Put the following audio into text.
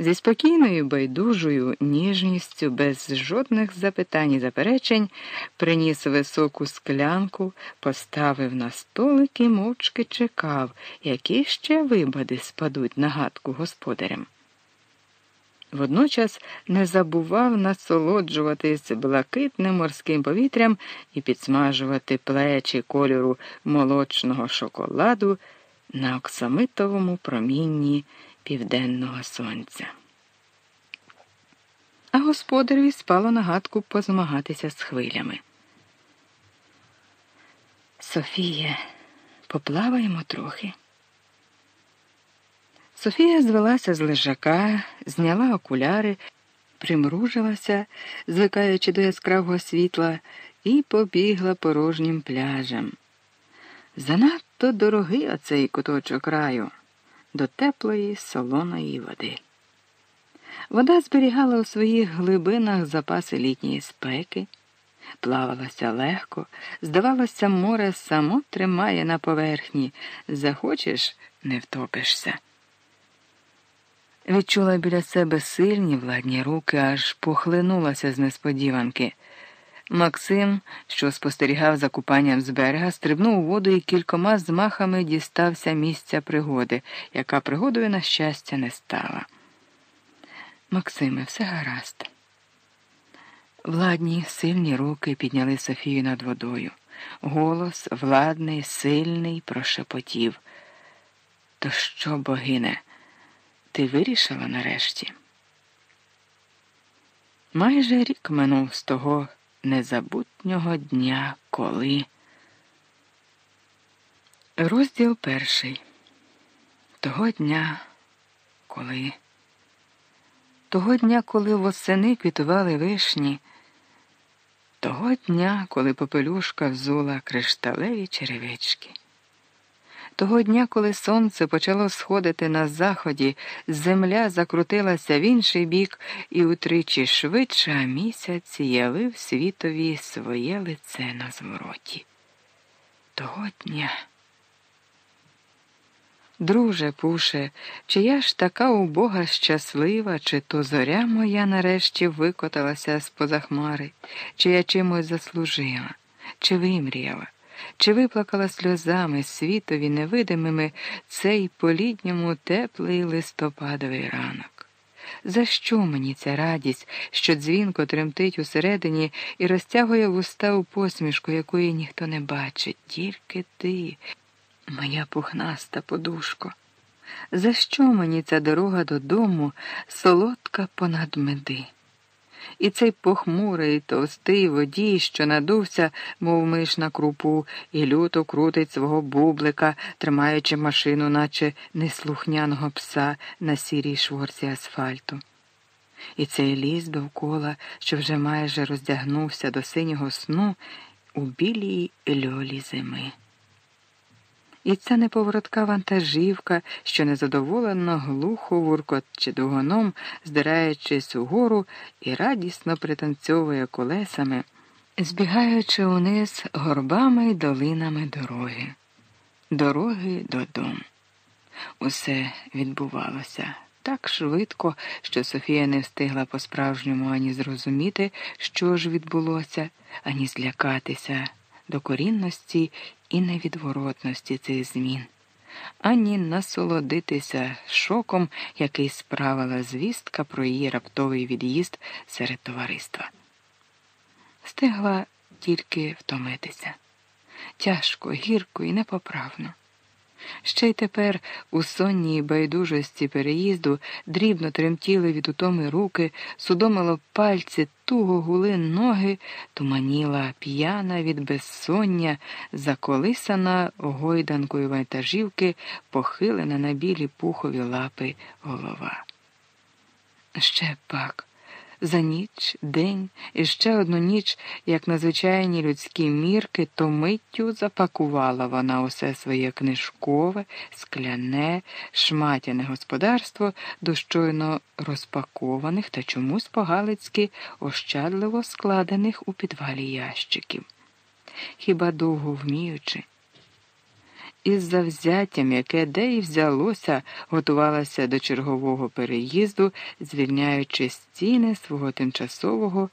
Зі спокійною байдужою ніжністю, без жодних запитань і заперечень, приніс високу склянку, поставив на столик і мовчки чекав, які ще вибади спадуть на гадку господарям. Водночас не забував насолоджуватись блакитним морським повітрям і підсмажувати плечі кольору молочного шоколаду на оксамитовому промінні південного сонця. А господареві спало на гадку позмагатися з хвилями. Софія, поплаваємо трохи. Софія звелася з лежака, зняла окуляри, примружилася, звикаючи до яскравого світла, і побігла порожнім пляжем. Занадто дорогий оцей куточок раю до теплої солоної води. Вода зберігала у своїх глибинах запаси літньої спеки, плавалося легко, здавалося, море само тримає на поверхні, захочеш, не втопишся. Відчула біля себе сильні владні руки, аж похлинулася з несподіванки. Максим, що спостерігав за купанням з берега, стрибнув у воду і кількома змахами дістався місця пригоди, яка пригодою, на щастя, не стала. Максиме, все гаразд. Владні, сильні руки підняли Софію над водою. Голос владний, сильний, прошепотів. То що, богине, ти вирішила нарешті? Майже рік минув з того незабутнього дня, коли. Розділ перший. Того дня, коли. Того дня, коли восени квітували вишні, того дня, коли попелюшка взула кришталеві черевички. Того дня, коли сонце почало сходити на заході, земля закрутилася в інший бік і утричі швидше, місяць явив світові своє лице на звороті. Того дня. Друже пуше, чи я ж така убога щаслива, чи то зоря моя нарешті викоталася з поза хмари, чи я чимось заслужила, чи вимріяла? Чи виплакала сльозами світові невидимими цей по літньому теплий листопадовий ранок? За що мені ця радість, що дзвінко тремтить усередині і розтягує вуста у посмішку, якої ніхто не бачить, тільки ти, моя пухнаста подушко? За що мені ця дорога додому солодка понад меди? І цей похмурий товстий водій, що надувся, мов миш на крупу, і люто крутить свого бублика, тримаючи машину, наче неслухняного пса на сірій шворці асфальту. І цей ліс довкола, що вже майже роздягнувся до синього сну у білій льолі зими. І ця неповоротка вантажівка, що незадоволено глухо вуркоче дугоном, здираючись угору і радісно пританцьовує колесами, збігаючи униз горбами й долинами дороги, дороги додому. Усе відбувалося так швидко, що Софія не встигла по-справжньому ані зрозуміти, що ж відбулося, ані злякатися докорінності і невідворотності цих змін, ані насолодитися шоком, який справила звістка про її раптовий від'їзд серед товариства. Стигла тільки втомитися тяжко, гірко і непоправно. Ще й тепер у сонній байдужості переїзду дрібно тремтіли від утоми руки, судомило пальці, туго гули ноги, туманіла п'яна від безсоння, заколисана гойданкою вантажівки, похилена на білі пухові лапи голова. Ще пак за ніч, день і ще одну ніч, як на звичайні людські мірки, то миттю запакувала вона усе своє книжкове, скляне, шматяне господарство до щойно розпакованих та чомусь погалицьки ощадливо складених у підвалі ящиків. Хіба довго вміючи? Із завзяттям, яке де й взялося, готувалася до чергового переїзду, звільняючи стіни свого тимчасового